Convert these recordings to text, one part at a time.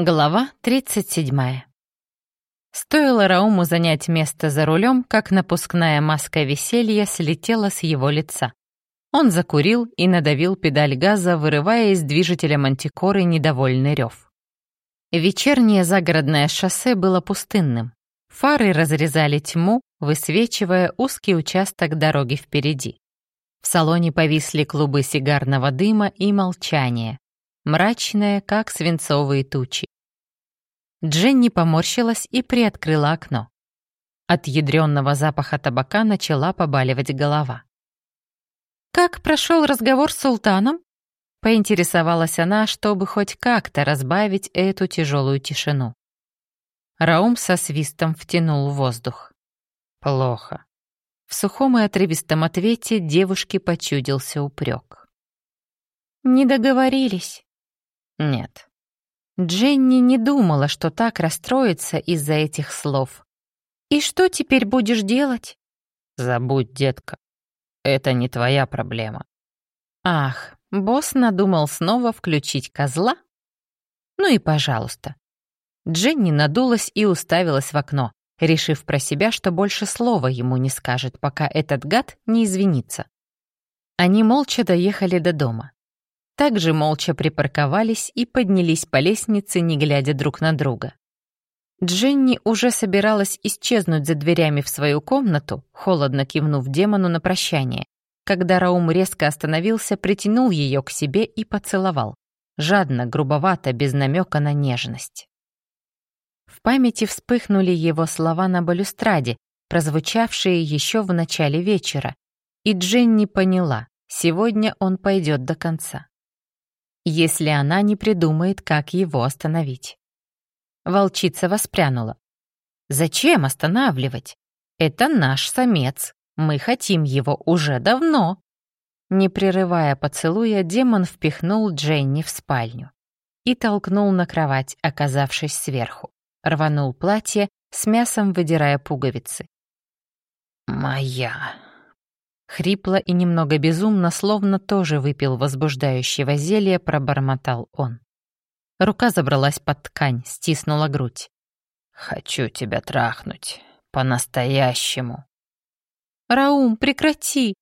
Глава 37. Стоило Рауму занять место за рулем, как напускная маска веселья слетела с его лица. Он закурил и надавил педаль газа, вырывая из движителя мантикоры недовольный рев. Вечернее загородное шоссе было пустынным. Фары разрезали тьму, высвечивая узкий участок дороги впереди. В салоне повисли клубы сигарного дыма и молчание, мрачное, как свинцовые тучи. Дженни поморщилась и приоткрыла окно. От ядрённого запаха табака начала побаливать голова. «Как прошел разговор с султаном?» Поинтересовалась она, чтобы хоть как-то разбавить эту тяжелую тишину. Раум со свистом втянул воздух. «Плохо». В сухом и отрывистом ответе девушке почудился упрек. «Не договорились». Нет. Дженни не думала, что так расстроится из-за этих слов. «И что теперь будешь делать?» «Забудь, детка. Это не твоя проблема». «Ах, босс надумал снова включить козла?» «Ну и пожалуйста». Дженни надулась и уставилась в окно, решив про себя, что больше слова ему не скажет, пока этот гад не извинится. Они молча доехали до дома также молча припарковались и поднялись по лестнице, не глядя друг на друга. Дженни уже собиралась исчезнуть за дверями в свою комнату, холодно кивнув демону на прощание, когда Раум резко остановился, притянул ее к себе и поцеловал. Жадно, грубовато, без намека на нежность. В памяти вспыхнули его слова на балюстраде, прозвучавшие еще в начале вечера, и Дженни поняла, сегодня он пойдет до конца если она не придумает, как его остановить. Волчица воспрянула. «Зачем останавливать? Это наш самец. Мы хотим его уже давно». Не прерывая поцелуя, демон впихнул Дженни в спальню и толкнул на кровать, оказавшись сверху. Рванул платье, с мясом выдирая пуговицы. «Моя», Хрипло и немного безумно, словно тоже выпил возбуждающего зелья, пробормотал он. Рука забралась под ткань, стиснула грудь. «Хочу тебя трахнуть. По-настоящему». «Раум, прекрати!»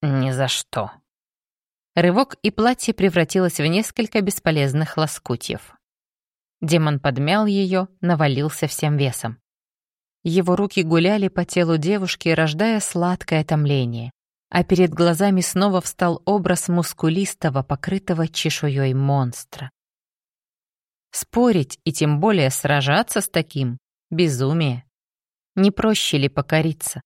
«Ни за что». Рывок, и платье превратилось в несколько бесполезных лоскутьев. Демон подмял ее, навалился всем весом. Его руки гуляли по телу девушки, рождая сладкое томление, а перед глазами снова встал образ мускулистого, покрытого чешуей монстра. Спорить и тем более сражаться с таким — безумие. Не проще ли покориться?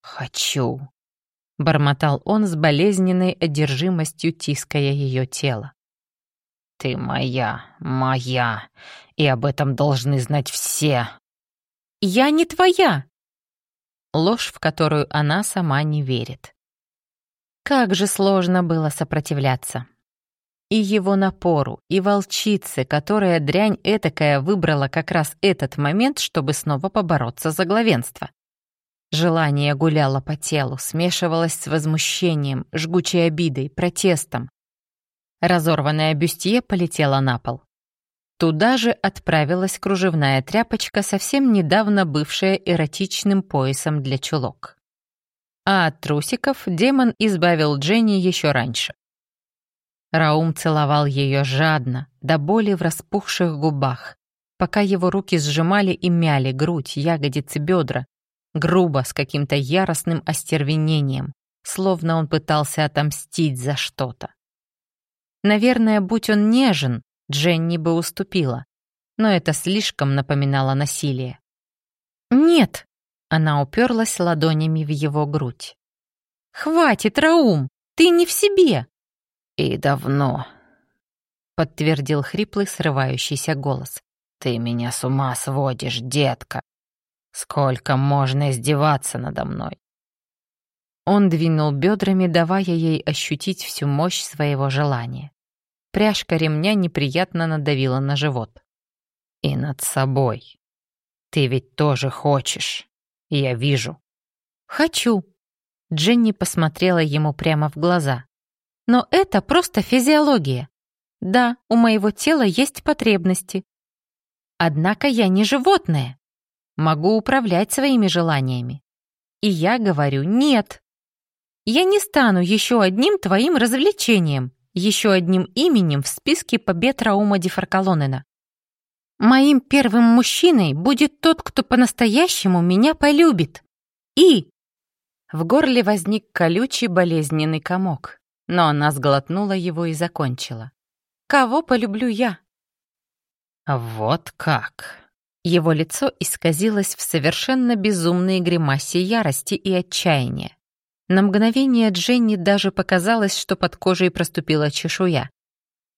«Хочу», — бормотал он с болезненной одержимостью, тиская ее тело. «Ты моя, моя, и об этом должны знать все, я не твоя!» Ложь, в которую она сама не верит. Как же сложно было сопротивляться. И его напору, и волчице, которая дрянь этакая выбрала как раз этот момент, чтобы снова побороться за главенство. Желание гуляло по телу, смешивалось с возмущением, жгучей обидой, протестом. Разорванное бюстье полетело на пол. Туда же отправилась кружевная тряпочка, совсем недавно бывшая эротичным поясом для чулок. А от трусиков демон избавил Дженни еще раньше. Раум целовал ее жадно, до боли в распухших губах, пока его руки сжимали и мяли грудь, ягодицы, бедра, грубо, с каким-то яростным остервенением, словно он пытался отомстить за что-то. Наверное, будь он нежен, Дженни бы уступила, но это слишком напоминало насилие. «Нет!» — она уперлась ладонями в его грудь. «Хватит, Раум! Ты не в себе!» «И давно», — подтвердил хриплый срывающийся голос. «Ты меня с ума сводишь, детка! Сколько можно издеваться надо мной?» Он двинул бедрами, давая ей ощутить всю мощь своего желания. Пряжка ремня неприятно надавила на живот. «И над собой. Ты ведь тоже хочешь. Я вижу». «Хочу». Дженни посмотрела ему прямо в глаза. «Но это просто физиология. Да, у моего тела есть потребности. Однако я не животное. Могу управлять своими желаниями. И я говорю «нет». Я не стану еще одним твоим развлечением, еще одним именем в списке побед Раума Дефаркалонена. Моим первым мужчиной будет тот, кто по-настоящему меня полюбит. И... В горле возник колючий болезненный комок, но она сглотнула его и закончила. Кого полюблю я? Вот как. Его лицо исказилось в совершенно безумной гримасе ярости и отчаяния. На мгновение Дженни даже показалось, что под кожей проступила чешуя.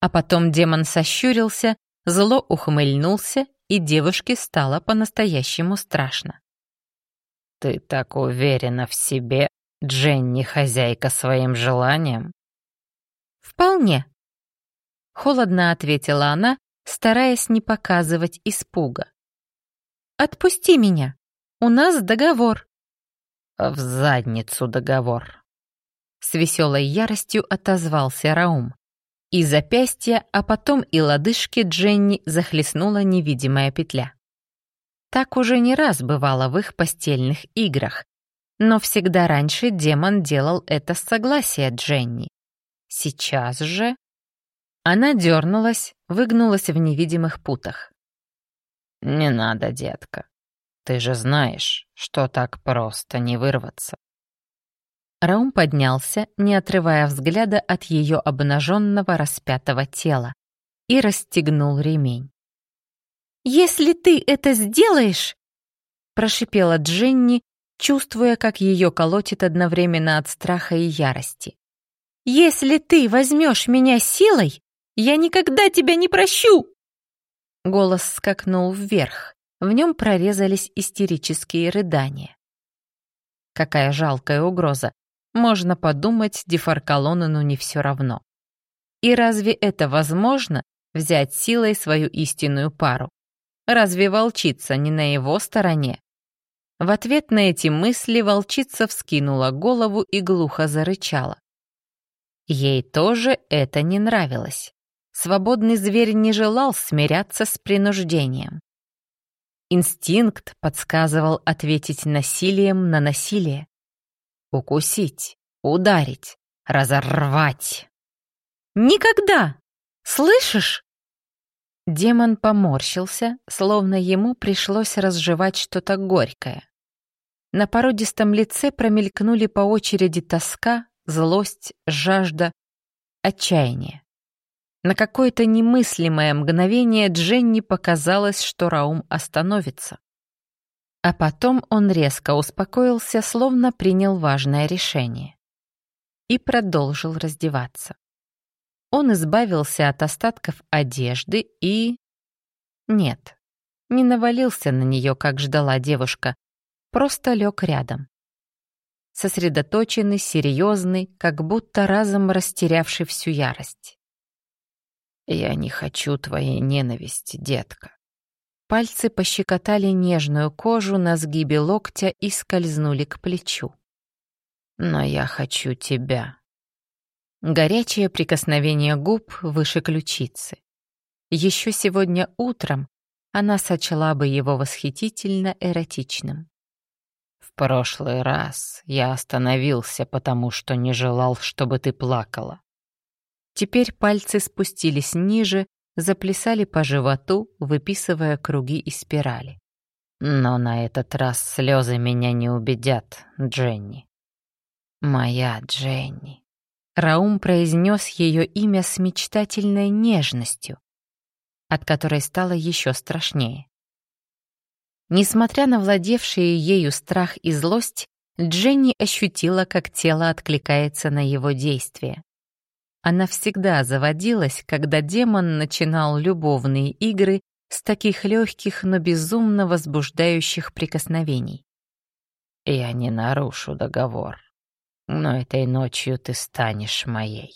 А потом демон сощурился, зло ухмыльнулся, и девушке стало по-настоящему страшно. «Ты так уверена в себе, Дженни, хозяйка своим желанием?» «Вполне», — холодно ответила она, стараясь не показывать испуга. «Отпусти меня. У нас договор». «В задницу договор», — с веселой яростью отозвался Раум. И запястья, а потом и лодыжки Дженни захлестнула невидимая петля. Так уже не раз бывало в их постельных играх, но всегда раньше демон делал это с согласия Дженни. Сейчас же... Она дернулась, выгнулась в невидимых путах. «Не надо, детка. Ты же знаешь, что так просто не вырваться». Раум поднялся, не отрывая взгляда от ее обнаженного распятого тела, и расстегнул ремень. «Если ты это сделаешь!» — прошипела Дженни, чувствуя, как ее колотит одновременно от страха и ярости. «Если ты возьмешь меня силой, я никогда тебя не прощу!» Голос скакнул вверх, в нем прорезались истерические рыдания. Какая жалкая угроза, можно подумать, Дефаркалонену не все равно. И разве это возможно, взять силой свою истинную пару? Разве волчица не на его стороне? В ответ на эти мысли волчица вскинула голову и глухо зарычала. Ей тоже это не нравилось. Свободный зверь не желал смиряться с принуждением. Инстинкт подсказывал ответить насилием на насилие. Укусить, ударить, разорвать. «Никогда! Слышишь?» Демон поморщился, словно ему пришлось разжевать что-то горькое. На породистом лице промелькнули по очереди тоска, злость, жажда, отчаяние. На какое-то немыслимое мгновение Дженни показалось, что Раум остановится. А потом он резко успокоился, словно принял важное решение. И продолжил раздеваться. Он избавился от остатков одежды и... Нет, не навалился на нее, как ждала девушка, просто лег рядом. Сосредоточенный, серьезный, как будто разом растерявший всю ярость. «Я не хочу твоей ненависти, детка», Пальцы пощекотали нежную кожу на сгибе локтя и скользнули к плечу. «Но я хочу тебя». Горячее прикосновение губ выше ключицы. Еще сегодня утром она сочла бы его восхитительно эротичным. «В прошлый раз я остановился, потому что не желал, чтобы ты плакала». Теперь пальцы спустились ниже, заплясали по животу, выписывая круги и спирали. Но на этот раз слезы меня не убедят, Дженни. Моя Дженни. Раум произнес ее имя с мечтательной нежностью, от которой стало еще страшнее. Несмотря на владевшие ею страх и злость, Дженни ощутила, как тело откликается на его действия. Она всегда заводилась, когда демон начинал любовные игры с таких легких, но безумно возбуждающих прикосновений. «Я не нарушу договор, но этой ночью ты станешь моей.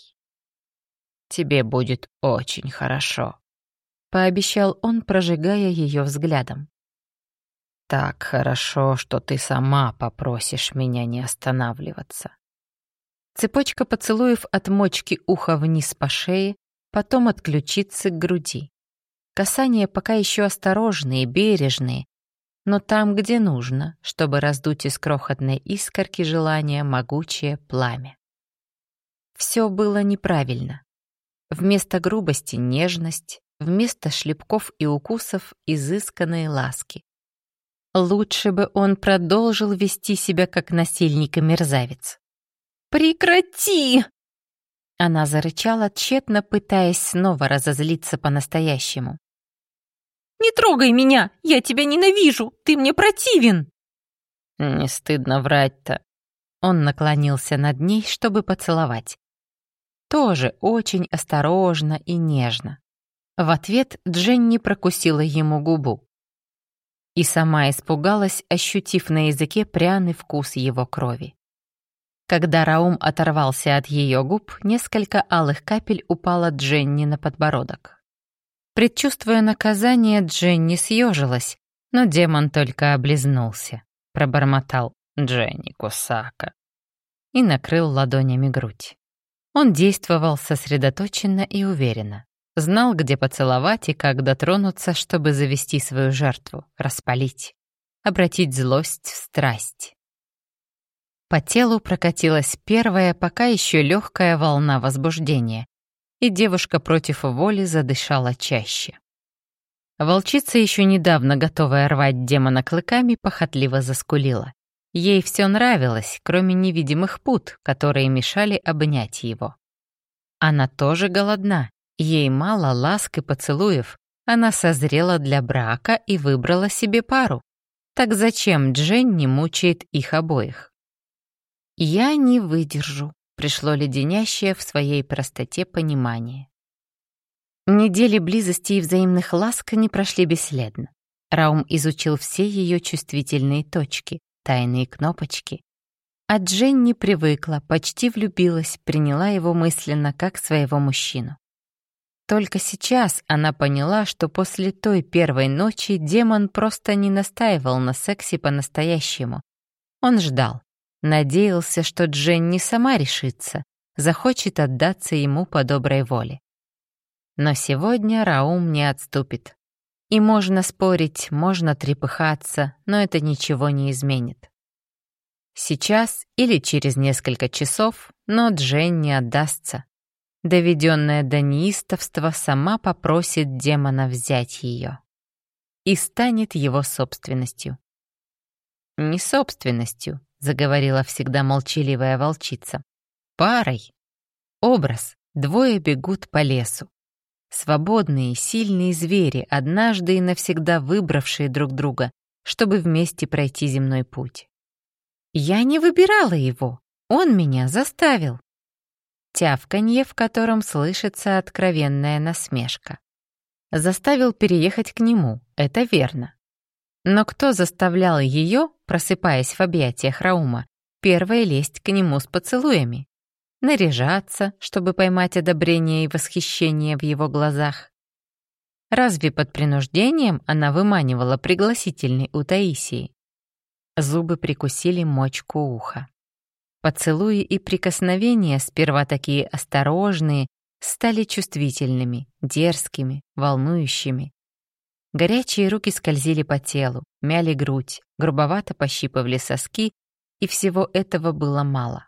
Тебе будет очень хорошо», — пообещал он, прожигая ее взглядом. «Так хорошо, что ты сама попросишь меня не останавливаться. Цепочка поцелуев от мочки уха вниз по шее, потом от ключицы к груди. Касания пока еще осторожные, бережные, но там, где нужно, чтобы раздуть из крохотной искорки желания могучее пламя. Все было неправильно. Вместо грубости — нежность, вместо шлепков и укусов — изысканные ласки. Лучше бы он продолжил вести себя как насильник и мерзавец. «Прекрати!» Она зарычала, тщетно пытаясь снова разозлиться по-настоящему. «Не трогай меня! Я тебя ненавижу! Ты мне противен!» «Не стыдно врать-то!» Он наклонился над ней, чтобы поцеловать. Тоже очень осторожно и нежно. В ответ Дженни прокусила ему губу. И сама испугалась, ощутив на языке пряный вкус его крови. Когда Раум оторвался от ее губ, несколько алых капель упало Дженни на подбородок. Предчувствуя наказание, Дженни съежилась, но демон только облизнулся, пробормотал «Дженни Кусака» и накрыл ладонями грудь. Он действовал сосредоточенно и уверенно. Знал, где поцеловать и как дотронуться, чтобы завести свою жертву, распалить, обратить злость в страсть. По телу прокатилась первая, пока еще легкая волна возбуждения, и девушка против воли задышала чаще. Волчица, еще недавно готовая рвать демона клыками, похотливо заскулила. Ей все нравилось, кроме невидимых пут, которые мешали обнять его. Она тоже голодна, ей мало ласк и поцелуев, она созрела для брака и выбрала себе пару. Так зачем Дженни мучает их обоих? «Я не выдержу», — пришло леденящее в своей простоте понимание. Недели близости и взаимных ласк не прошли бесследно. Раум изучил все ее чувствительные точки, тайные кнопочки. А Дженни привыкла, почти влюбилась, приняла его мысленно как своего мужчину. Только сейчас она поняла, что после той первой ночи демон просто не настаивал на сексе по-настоящему. Он ждал, Надеялся, что Дженни сама решится, захочет отдаться ему по доброй воле. Но сегодня Раум не отступит. И можно спорить, можно трепыхаться, но это ничего не изменит. Сейчас или через несколько часов, но Дженни отдастся. Доведенная до неистовства сама попросит демона взять ее. И станет его собственностью. Не собственностью, — заговорила всегда молчаливая волчица. «Парой. Образ. Двое бегут по лесу. Свободные, сильные звери, однажды и навсегда выбравшие друг друга, чтобы вместе пройти земной путь. Я не выбирала его, он меня заставил. Тявканье, в котором слышится откровенная насмешка. Заставил переехать к нему, это верно. Но кто заставлял ее, просыпаясь в объятиях Раума, первой лезть к нему с поцелуями? Наряжаться, чтобы поймать одобрение и восхищение в его глазах? Разве под принуждением она выманивала пригласительный у Таисии? Зубы прикусили мочку уха. Поцелуи и прикосновения, сперва такие осторожные, стали чувствительными, дерзкими, волнующими. Горячие руки скользили по телу, мяли грудь, грубовато пощипывали соски, и всего этого было мало.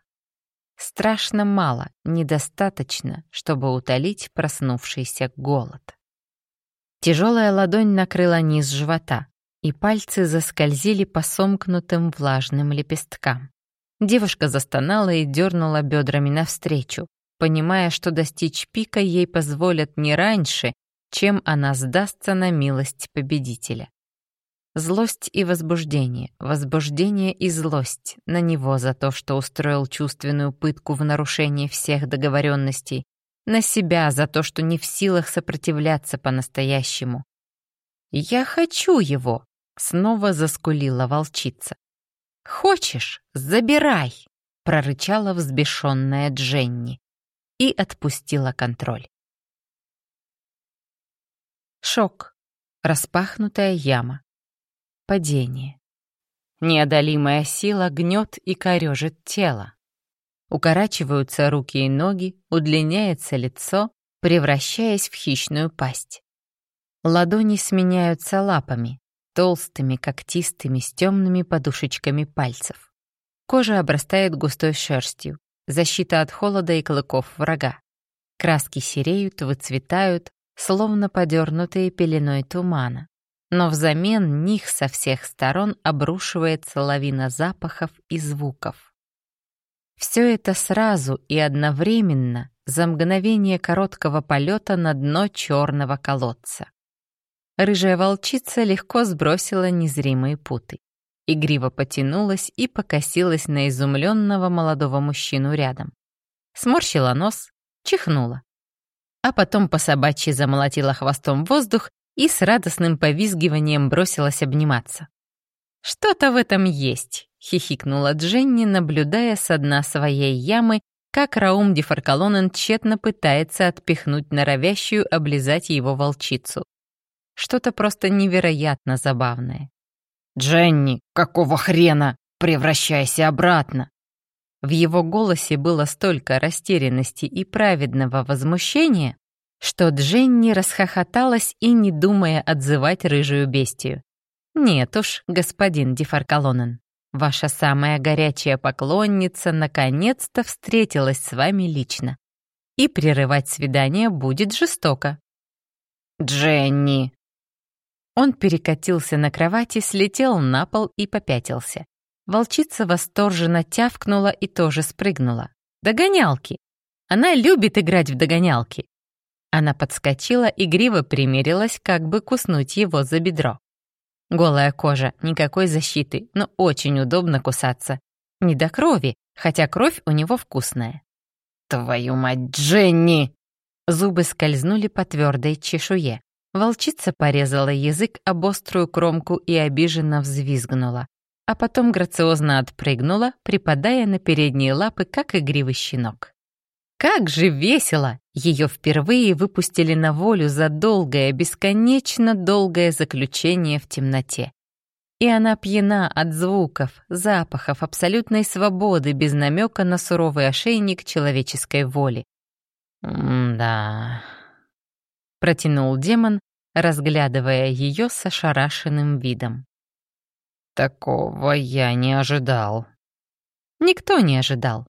Страшно мало, недостаточно, чтобы утолить проснувшийся голод. Тяжелая ладонь накрыла низ живота, и пальцы заскользили по сомкнутым влажным лепесткам. Девушка застонала и дернула бедрами навстречу, понимая, что достичь пика ей позволят не раньше, чем она сдастся на милость победителя. Злость и возбуждение, возбуждение и злость на него за то, что устроил чувственную пытку в нарушении всех договоренностей, на себя за то, что не в силах сопротивляться по-настоящему. «Я хочу его!» — снова заскулила волчица. «Хочешь? Забирай!» — прорычала взбешенная Дженни и отпустила контроль. Шок. Распахнутая яма. Падение. Неодолимая сила гнет и корежит тело. Укорачиваются руки и ноги, удлиняется лицо, превращаясь в хищную пасть. Ладони сменяются лапами, толстыми, когтистыми, с темными подушечками пальцев. Кожа обрастает густой шерстью, защита от холода и клыков врага. Краски сереют, выцветают, словно подернутые пеленой тумана. Но взамен них со всех сторон обрушивается лавина запахов и звуков. Все это сразу и одновременно за мгновение короткого полета на дно черного колодца. Рыжая волчица легко сбросила незримые путы. Игриво потянулась и покосилась на изумленного молодого мужчину рядом. Сморщила нос, чихнула. А потом по собачьи замолотила хвостом воздух и с радостным повизгиванием бросилась обниматься. «Что-то в этом есть», — хихикнула Дженни, наблюдая со дна своей ямы, как Раум Дефаркалонен тщетно пытается отпихнуть норовящую облизать его волчицу. Что-то просто невероятно забавное. «Дженни, какого хрена? Превращайся обратно!» В его голосе было столько растерянности и праведного возмущения, что Дженни расхохоталась и не думая отзывать рыжую бестию. «Нет уж, господин Дефаркалонен, ваша самая горячая поклонница наконец-то встретилась с вами лично. И прерывать свидание будет жестоко». «Дженни!» Он перекатился на кровати, слетел на пол и попятился. Волчица восторженно тявкнула и тоже спрыгнула. Догонялки! Она любит играть в догонялки. Она подскочила, игриво примерилась, как бы куснуть его за бедро. Голая кожа, никакой защиты, но очень удобно кусаться. Не до крови, хотя кровь у него вкусная. «Твою мать, Дженни!» Зубы скользнули по твердой чешуе. Волчица порезала язык об острую кромку и обиженно взвизгнула а потом грациозно отпрыгнула, припадая на передние лапы, как игривый щенок. Как же весело! Ее впервые выпустили на волю за долгое, бесконечно долгое заключение в темноте. И она пьяна от звуков, запахов, абсолютной свободы, без намека на суровый ошейник человеческой воли. «Да...» — протянул демон, разглядывая ее с ошарашенным видом. Такого я не ожидал. Никто не ожидал.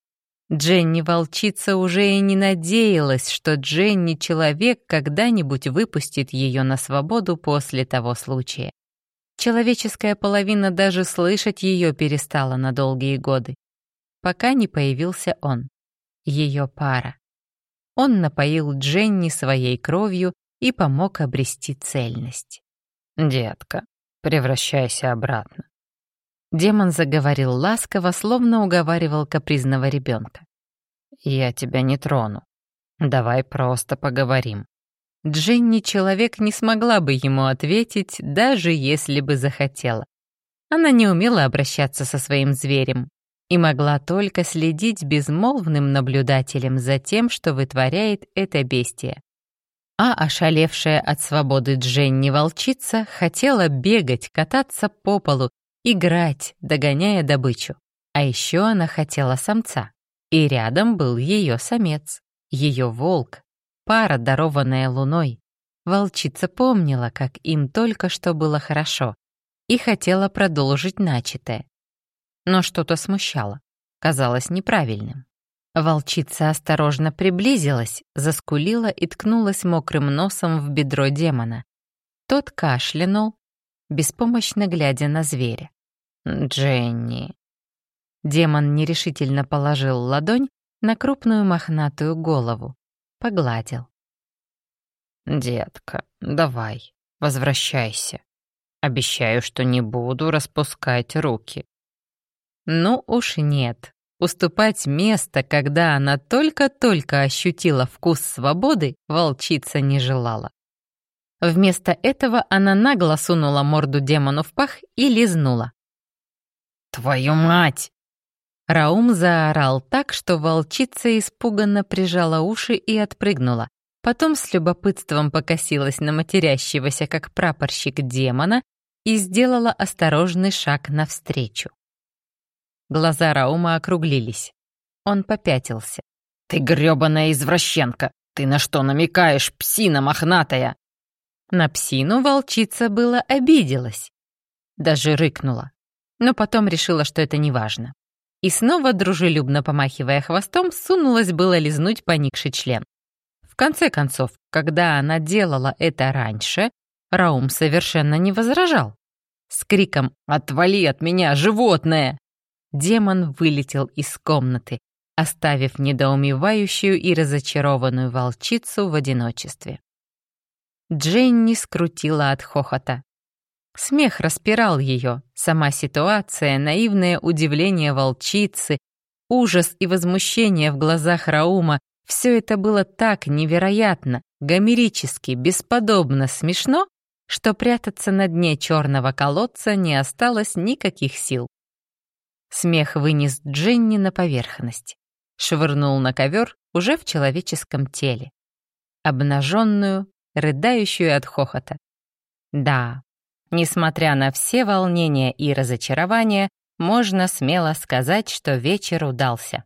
Дженни-волчица уже и не надеялась, что Дженни-человек когда-нибудь выпустит ее на свободу после того случая. Человеческая половина даже слышать ее перестала на долгие годы, пока не появился он, ее пара. Он напоил Дженни своей кровью и помог обрести цельность. «Детка, превращайся обратно. Демон заговорил ласково, словно уговаривал капризного ребенка. «Я тебя не трону. Давай просто поговорим». Джинни человек не смогла бы ему ответить, даже если бы захотела. Она не умела обращаться со своим зверем и могла только следить безмолвным наблюдателем за тем, что вытворяет это бестие. А ошалевшая от свободы Дженни-волчица хотела бегать, кататься по полу играть, догоняя добычу. А еще она хотела самца. И рядом был ее самец, ее волк, пара, дарованная луной. Волчица помнила, как им только что было хорошо, и хотела продолжить начатое. Но что-то смущало, казалось неправильным. Волчица осторожно приблизилась, заскулила и ткнулась мокрым носом в бедро демона. Тот кашлянул, беспомощно глядя на зверя. «Дженни». Демон нерешительно положил ладонь на крупную мохнатую голову, погладил. «Детка, давай, возвращайся. Обещаю, что не буду распускать руки». Ну уж нет. Уступать место, когда она только-только ощутила вкус свободы, волчица не желала. Вместо этого она нагло сунула морду демону в пах и лизнула. «Твою мать!» Раум заорал так, что волчица испуганно прижала уши и отпрыгнула. Потом с любопытством покосилась на матерящегося, как прапорщик демона, и сделала осторожный шаг навстречу. Глаза Раума округлились. Он попятился. «Ты грёбаная извращенка! «Ты на что намекаешь, псина мохнатая?» На псину волчица была обиделась. Даже рыкнула. Но потом решила, что это не важно. И снова, дружелюбно помахивая хвостом, сунулась было лизнуть поникший член. В конце концов, когда она делала это раньше, Раум совершенно не возражал. С криком «Отвали от меня, животное!» демон вылетел из комнаты, оставив недоумевающую и разочарованную волчицу в одиночестве. Дженни скрутила от хохота. Смех распирал ее, сама ситуация, наивное удивление волчицы, ужас и возмущение в глазах Раума — все это было так невероятно, гомерически, бесподобно смешно, что прятаться на дне черного колодца не осталось никаких сил. Смех вынес Дженни на поверхность, швырнул на ковер уже в человеческом теле. Обнаженную, рыдающую от хохота. Да, несмотря на все волнения и разочарования, можно смело сказать, что вечер удался.